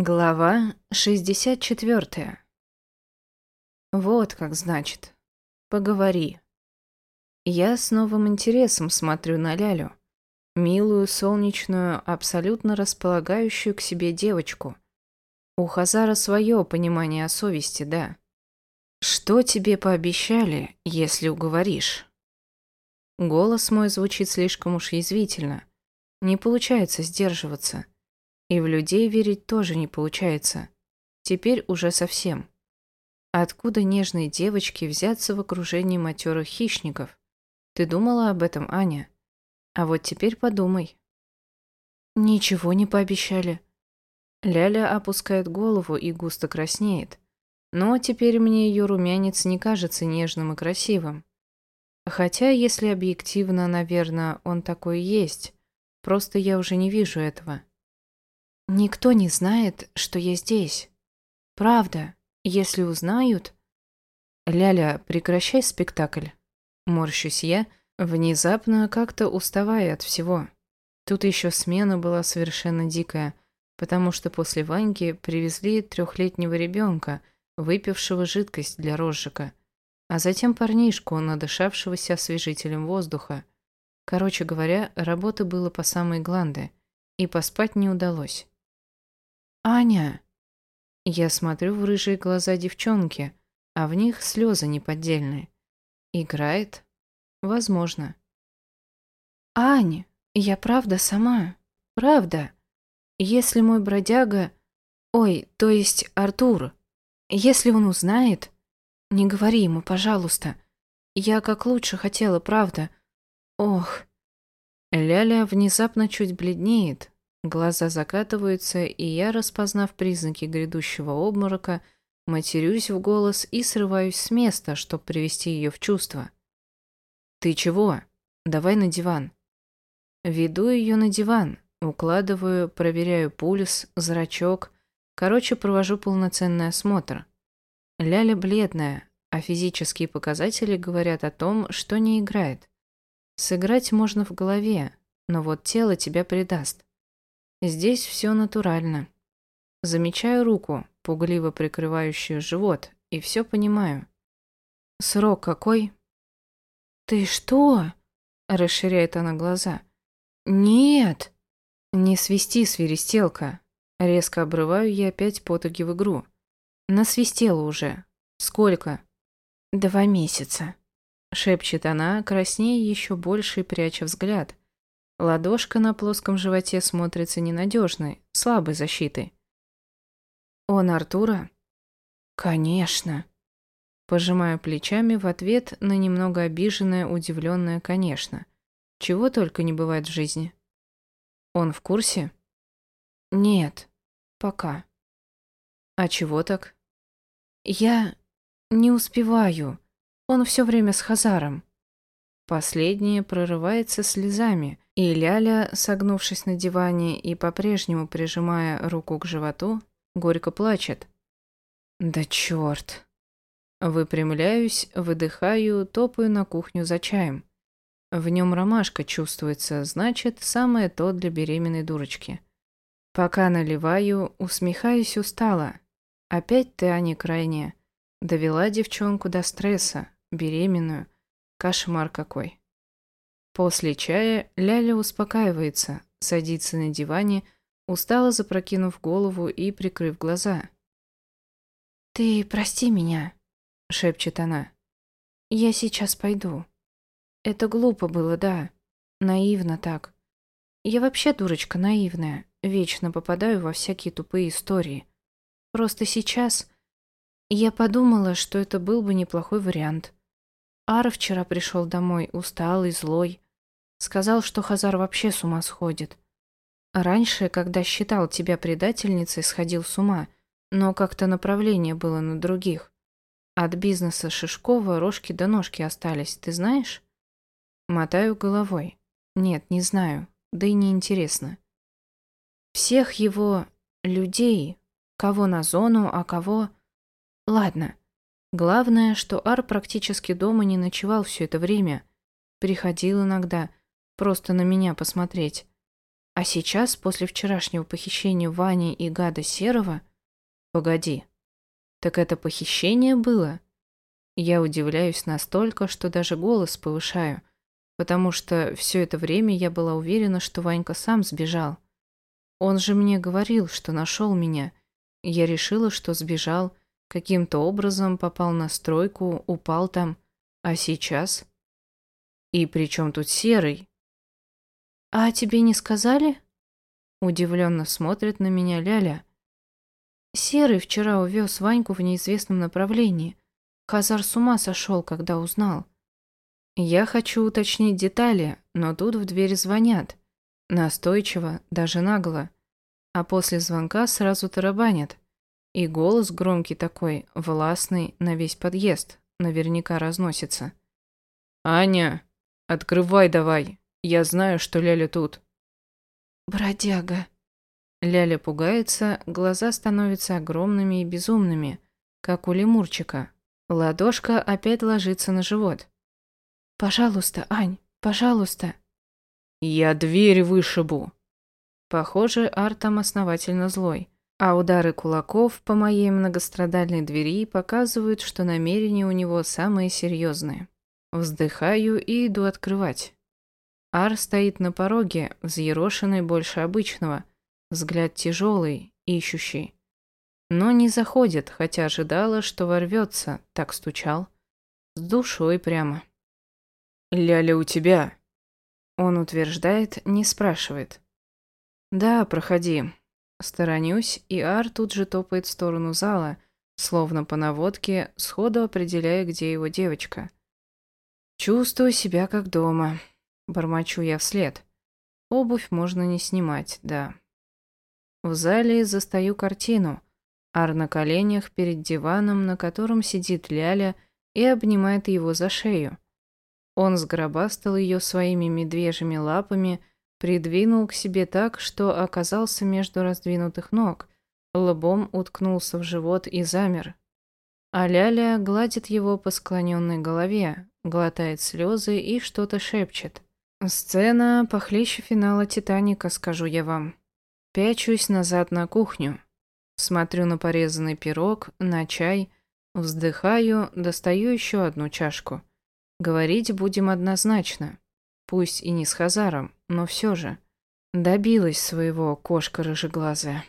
Глава 64. Вот как значит. Поговори. Я с новым интересом смотрю на Лялю. Милую, солнечную, абсолютно располагающую к себе девочку. У Хазара свое понимание о совести, да. Что тебе пообещали, если уговоришь? Голос мой звучит слишком уж язвительно. Не получается сдерживаться. И в людей верить тоже не получается. Теперь уже совсем. Откуда нежные девочки взяться в окружении матерых хищников? Ты думала об этом, Аня? А вот теперь подумай. Ничего не пообещали. Ляля опускает голову и густо краснеет. Но теперь мне ее румянец не кажется нежным и красивым. Хотя, если объективно, наверное, он такой есть. Просто я уже не вижу этого. Никто не знает, что я здесь. Правда, если узнают... Ляля, прекращай спектакль. Морщусь я, внезапно как-то уставая от всего. Тут еще смена была совершенно дикая, потому что после Ваньки привезли трехлетнего ребенка, выпившего жидкость для розжига, а затем парнишку, надышавшегося освежителем воздуха. Короче говоря, работы было по самой гланды, и поспать не удалось. «Аня!» Я смотрю в рыжие глаза девчонки, а в них слезы неподдельные. Играет? Возможно. «Ань, я правда сама. Правда. Если мой бродяга... Ой, то есть Артур. Если он узнает... Не говори ему, пожалуйста. Я как лучше хотела, правда. Ох...» Ляля внезапно чуть бледнеет, Глаза закатываются, и я, распознав признаки грядущего обморока, матерюсь в голос и срываюсь с места, чтобы привести ее в чувство. «Ты чего? Давай на диван». Веду ее на диван, укладываю, проверяю пульс, зрачок. Короче, провожу полноценный осмотр. Ляля бледная, а физические показатели говорят о том, что не играет. Сыграть можно в голове, но вот тело тебя предаст. Здесь все натурально. Замечаю руку, пугливо прикрывающую живот, и все понимаю. Срок какой? Ты что? Расширяет она глаза. Нет. Не свисти, свиристелка. Резко обрываю я опять потуги в игру. Насвистела уже. Сколько? Два месяца. Шепчет она, краснее еще больше и пряча взгляд. Ладошка на плоском животе смотрится ненадежной, слабой защитой. «Он Артура?» «Конечно». Пожимаю плечами в ответ на немного обиженное, удивленное «конечно». Чего только не бывает в жизни. «Он в курсе?» «Нет, пока». «А чего так?» «Я не успеваю. Он все время с Хазаром». Последнее прорывается слезами, и Ляля, согнувшись на диване и по-прежнему прижимая руку к животу, горько плачет. «Да чёрт!» Выпрямляюсь, выдыхаю, топаю на кухню за чаем. В нем ромашка чувствуется, значит, самое то для беременной дурочки. Пока наливаю, усмехаюсь устало. Опять ты, Аня, крайняя. Довела девчонку до стресса, беременную – Кошмар какой. После чая Ляля успокаивается, садится на диване, устало запрокинув голову и прикрыв глаза. «Ты прости меня», — шепчет она. «Я сейчас пойду. Это глупо было, да. Наивно так. Я вообще дурочка наивная, вечно попадаю во всякие тупые истории. Просто сейчас я подумала, что это был бы неплохой вариант. Ара вчера пришел домой, усталый, злой. Сказал, что Хазар вообще с ума сходит. Раньше, когда считал тебя предательницей, сходил с ума, но как-то направление было на других. От бизнеса Шишкова рожки до ножки остались, ты знаешь? Мотаю головой. Нет, не знаю, да и не интересно. Всех его людей, кого на зону, а кого... Ладно, Главное, что Ар практически дома не ночевал все это время. Приходил иногда, просто на меня посмотреть. А сейчас, после вчерашнего похищения Вани и гада Серого... Погоди. Так это похищение было? Я удивляюсь настолько, что даже голос повышаю, потому что все это время я была уверена, что Ванька сам сбежал. Он же мне говорил, что нашел меня. Я решила, что сбежал, каким-то образом попал на стройку, упал там. А сейчас? И при чем тут Серый? «А тебе не сказали?» Удивленно смотрит на меня Ляля. Серый вчера увез Ваньку в неизвестном направлении. Хазар с ума сошел, когда узнал. Я хочу уточнить детали, но тут в дверь звонят. Настойчиво, даже нагло. А после звонка сразу тарабанят. И голос громкий такой, властный, на весь подъезд, наверняка разносится. «Аня, открывай давай, я знаю, что Ляля тут». «Бродяга». Ляля пугается, глаза становятся огромными и безумными, как у лемурчика. Ладошка опять ложится на живот. «Пожалуйста, Ань, пожалуйста». «Я дверь вышибу». Похоже, Артам основательно злой. А удары кулаков по моей многострадальной двери показывают, что намерения у него самые серьезные. Вздыхаю и иду открывать. Ар стоит на пороге, взъерошенный больше обычного, взгляд тяжелый, ищущий. Но не заходит, хотя ожидала, что ворвется, так стучал. С душой прямо. «Ляля у тебя?» Он утверждает, не спрашивает. «Да, проходи». Сторонюсь, и Ар тут же топает в сторону зала, словно по наводке, сходу определяя, где его девочка. «Чувствую себя как дома». Бормочу я вслед. Обувь можно не снимать, да. В зале застаю картину. Ар на коленях перед диваном, на котором сидит Ляля и обнимает его за шею. Он сгробастал ее своими медвежьими лапами, придвинул к себе так, что оказался между раздвинутых ног, лбом уткнулся в живот и замер. А Ляля гладит его по склоненной голове, глотает слезы и что-то шепчет. Сцена похлеще финала «Титаника», скажу я вам. Пячусь назад на кухню. Смотрю на порезанный пирог, на чай, вздыхаю, достаю еще одну чашку. Говорить будем однозначно. Пусть и не с Хазаром, но все же. Добилась своего кошка рыжеглазая.